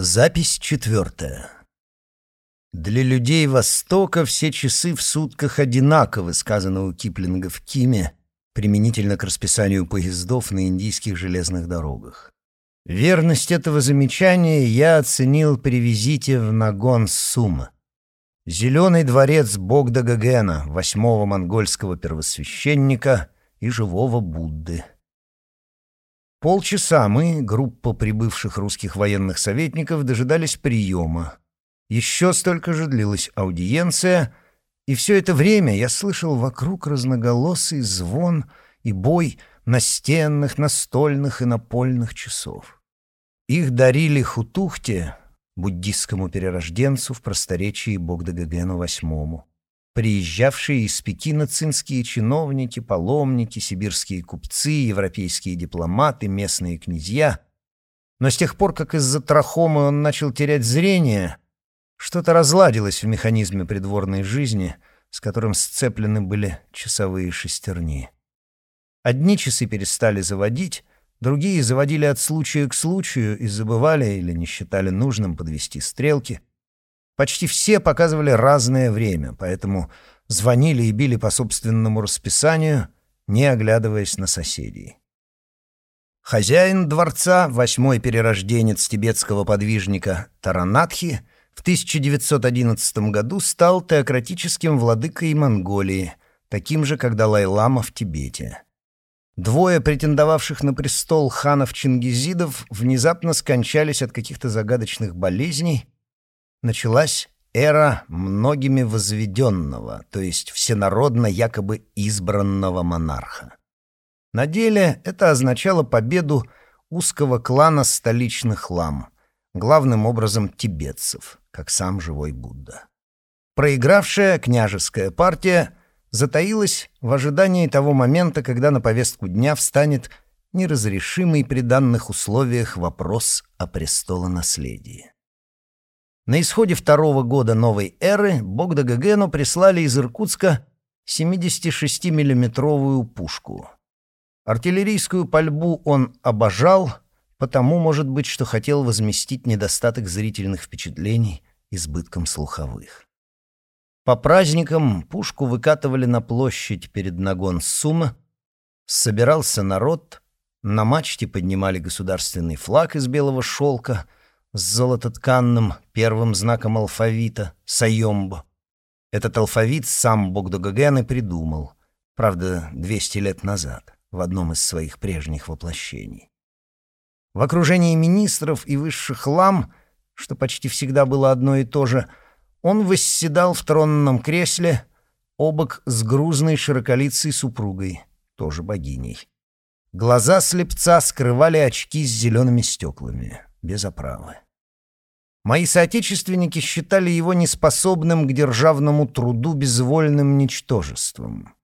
Запись четвертая. Для людей Востока все часы в сутках одинаковы, сказано у Киплинга в Киме, применительно к расписанию поездов на индийских железных дорогах. Верность этого замечания я оценил при визите в Нагон-Сума. Зеленый дворец Богда Гагена, восьмого монгольского первосвященника и живого Будды. Полчаса мы, группа прибывших русских военных советников, дожидались приема. Еще столько же длилась аудиенция, и все это время я слышал вокруг разноголосый звон и бой настенных, настольных и напольных часов. Их дарили Хутухте, буддистскому перерожденцу в просторечии Богдагагену VIII приезжавшие из Пекина цинские чиновники, паломники, сибирские купцы, европейские дипломаты, местные князья. Но с тех пор, как из-за трахомы он начал терять зрение, что-то разладилось в механизме придворной жизни, с которым сцеплены были часовые шестерни. Одни часы перестали заводить, другие заводили от случая к случаю и забывали или не считали нужным подвести стрелки — Почти все показывали разное время, поэтому звонили и били по собственному расписанию, не оглядываясь на соседей. Хозяин дворца, восьмой перерожденец тибетского подвижника Таранатхи, в 1911 году стал теократическим владыкой Монголии, таким же, как Далай-лама в Тибете. Двое претендовавших на престол ханов-чингизидов внезапно скончались от каких-то загадочных болезней, началась эра многими возведенного, то есть всенародно якобы избранного монарха. На деле это означало победу узкого клана столичных лам, главным образом тибетцев, как сам живой Будда. Проигравшая княжеская партия затаилась в ожидании того момента, когда на повестку дня встанет неразрешимый при данных условиях вопрос о престолонаследии. На исходе второго года новой эры Богда Гагену прислали из Иркутска 76-миллиметровую пушку. Артиллерийскую пальбу он обожал, потому, может быть, что хотел возместить недостаток зрительных впечатлений избытком слуховых. По праздникам пушку выкатывали на площадь перед нагон Сума, собирался народ, на мачте поднимали государственный флаг из белого шелка — с золототканным первым знаком алфавита — Сайомбо. Этот алфавит сам Богдогаген и придумал, правда, 200 лет назад, в одном из своих прежних воплощений. В окружении министров и высших лам, что почти всегда было одно и то же, он восседал в тронном кресле, обок с грузной широколицей супругой, тоже богиней. Глаза слепца скрывали очки с зелеными стеклами без оправы. Мои соотечественники считали его неспособным к державному труду безвольным ничтожеством.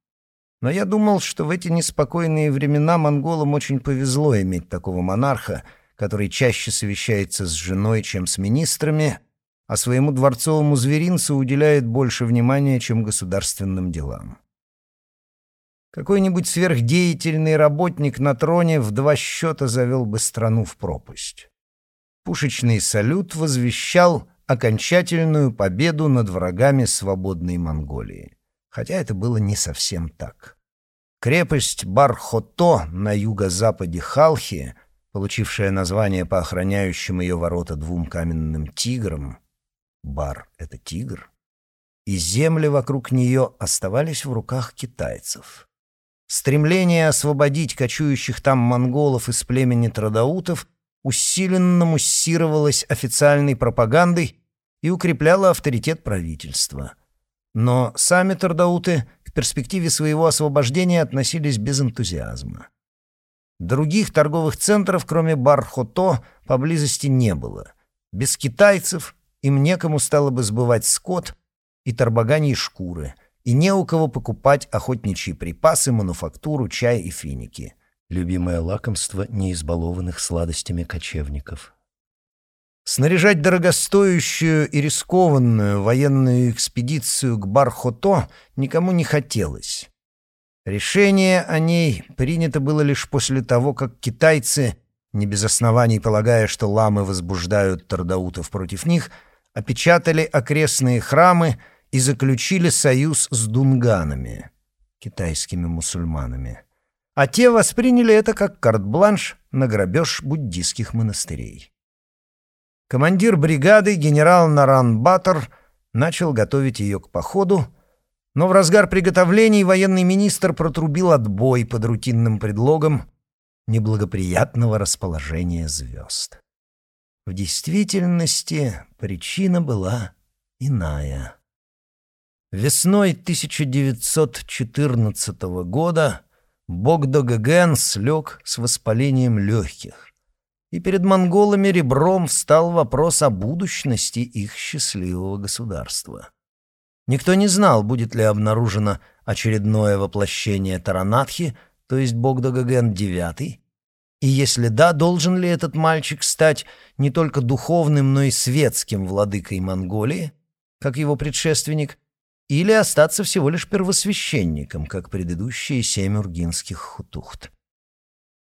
Но я думал, что в эти неспокойные времена монголам очень повезло иметь такого монарха, который чаще совещается с женой, чем с министрами, а своему дворцовому зверинцу уделяет больше внимания, чем государственным делам. Какой-нибудь сверхдеятельный работник на троне в два счета завел бы страну в пропасть. Пушечный салют возвещал окончательную победу над врагами свободной Монголии. Хотя это было не совсем так. Крепость Бархото на юго-западе Халхи, получившая название по охраняющим ее ворота двум каменным тиграм, Бар — это тигр, и земли вокруг нее оставались в руках китайцев. Стремление освободить кочующих там монголов из племени Традаутов усиленно муссировалась официальной пропагандой и укрепляла авторитет правительства. Но сами Тардауты к перспективе своего освобождения относились без энтузиазма. Других торговых центров, кроме Бархото, поблизости не было. Без китайцев им некому стало бы сбывать скот и торбоганьи шкуры, и не у кого покупать охотничьи припасы, мануфактуру, чай и финики — любимое лакомство неизбалованных сладостями кочевников. Снаряжать дорогостоящую и рискованную военную экспедицию к Бархото никому не хотелось. Решение о ней принято было лишь после того, как китайцы не без оснований полагая, что ламы возбуждают тардаутов против них, опечатали окрестные храмы и заключили союз с дунганами, китайскими мусульманами. А те восприняли это как карт-бланш на грабеж буддийских монастырей. Командир бригады генерал Наран Баттер начал готовить ее к походу, но в разгар приготовлений военный министр протрубил отбой под рутинным предлогом неблагоприятного расположения звезд. В действительности причина была иная. Весной 1914 года Богдо-Гаген слег с воспалением легких, и перед монголами ребром встал вопрос о будущности их счастливого государства. Никто не знал, будет ли обнаружено очередное воплощение Таранатхи, то есть Богдагаген IX, и если да, должен ли этот мальчик стать не только духовным, но и светским владыкой Монголии, как его предшественник, или остаться всего лишь первосвященником, как предыдущие семь ургинских хутухт.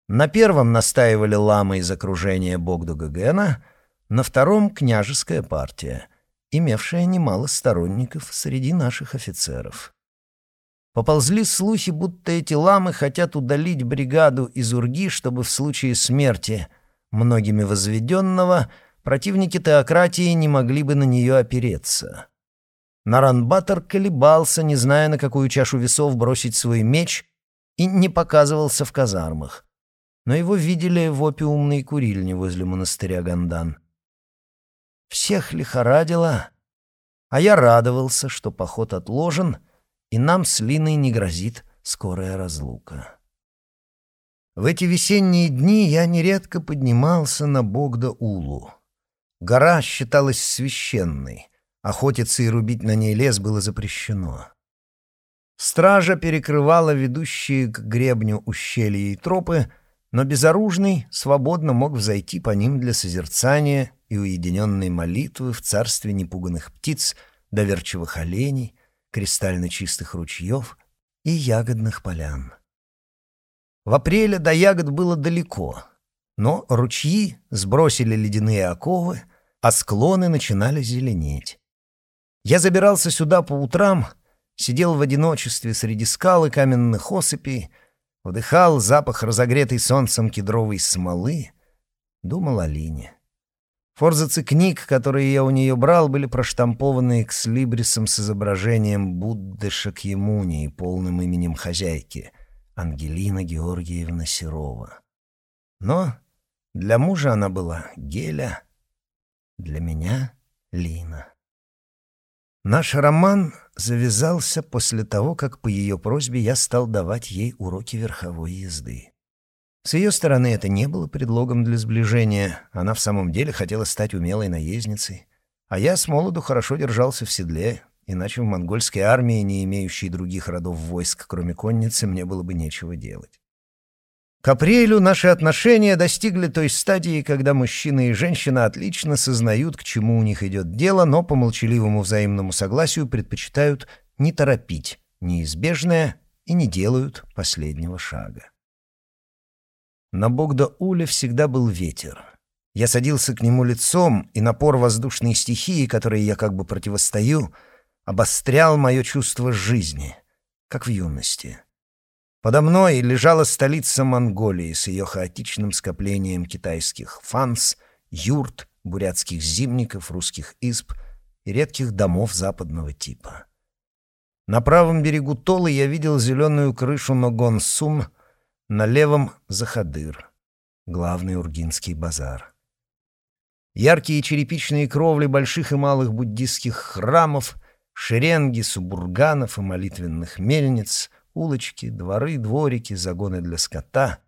На первом настаивали ламы из окружения Богдугагена, на втором — княжеская партия — имевшая немало сторонников среди наших офицеров. Поползли слухи, будто эти ламы хотят удалить бригаду из Урги, чтобы в случае смерти многими возведенного противники теократии не могли бы на нее опереться. Наранбатор колебался, не зная, на какую чашу весов бросить свой меч, и не показывался в казармах. Но его видели в опиумной курильне возле монастыря Гандан. Всех лихорадило, а я радовался, что поход отложен, и нам с Линой не грозит скорая разлука. В эти весенние дни я нередко поднимался на Богда-Улу. Гора считалась священной, охотиться и рубить на ней лес было запрещено. Стража перекрывала ведущие к гребню ущелья и тропы, но безоружный свободно мог взойти по ним для созерцания и уединенной молитвы в царстве непуганных птиц, доверчивых оленей, кристально чистых ручьев и ягодных полян. В апреле до ягод было далеко, но ручьи сбросили ледяные оковы, а склоны начинали зеленеть. Я забирался сюда по утрам, сидел в одиночестве среди скал и каменных осыпей, вдыхал запах разогретой солнцем кедровой смолы, думал о Лине. Форзацы книг, которые я у нее брал, были проштампованы экслибрисом с изображением Будды Шакьямуни и полным именем хозяйки — Ангелина Георгиевна Серова. Но для мужа она была Геля, для меня — Лина. Наш роман завязался после того, как по ее просьбе я стал давать ей уроки верховой езды. С ее стороны это не было предлогом для сближения. Она в самом деле хотела стать умелой наездницей. А я с молоду хорошо держался в седле, иначе в монгольской армии, не имеющей других родов войск, кроме конницы, мне было бы нечего делать. К апрелю наши отношения достигли той стадии, когда мужчина и женщина отлично сознают, к чему у них идет дело, но по молчаливому взаимному согласию предпочитают не торопить неизбежное и не делают последнего шага. На Богда-Уле всегда был ветер. Я садился к нему лицом, и напор воздушной стихии, которой я как бы противостою, обострял мое чувство жизни, как в юности. Подо мной лежала столица Монголии с ее хаотичным скоплением китайских фанс, юрт, бурятских зимников, русских изб и редких домов западного типа. На правом берегу Толы я видел зеленую крышу Ногон-Сум — на левом — Захадыр, главный Ургинский базар. Яркие черепичные кровли больших и малых буддистских храмов, шеренги субурганов и молитвенных мельниц, улочки, дворы, дворики, загоны для скота.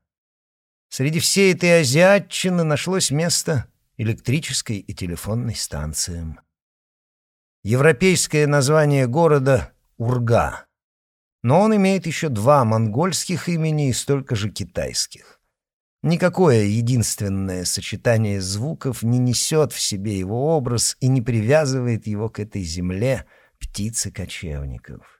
Среди всей этой азиатчины нашлось место электрической и телефонной станциям. Европейское название города — Урга — но он имеет еще два монгольских имени и столько же китайских. Никакое единственное сочетание звуков не несет в себе его образ и не привязывает его к этой земле птицы-кочевников.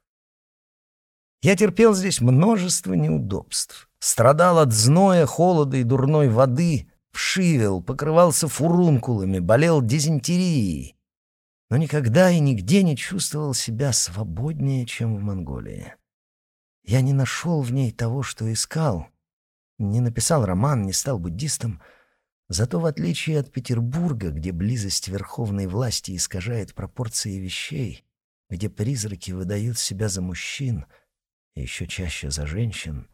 Я терпел здесь множество неудобств, страдал от зноя, холода и дурной воды, вшивел, покрывался фурункулами, болел дизентерией. Но никогда и нигде не чувствовал себя свободнее, чем в Монголии. Я не нашел в ней того, что искал. Не написал роман, не стал буддистом. Зато в отличие от Петербурга, где близость верховной власти искажает пропорции вещей, где призраки выдают себя за мужчин, и еще чаще за женщин,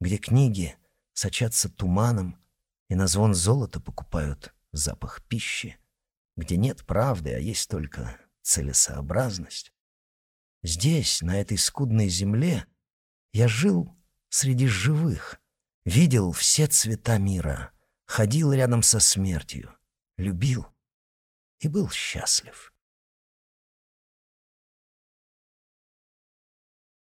где книги сочатся туманом и на звон золота покупают запах пищи, где нет правды, а есть только целесообразность. Здесь, на этой скудной земле, я жил среди живых, видел все цвета мира, ходил рядом со смертью, любил и был счастлив.